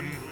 Leben.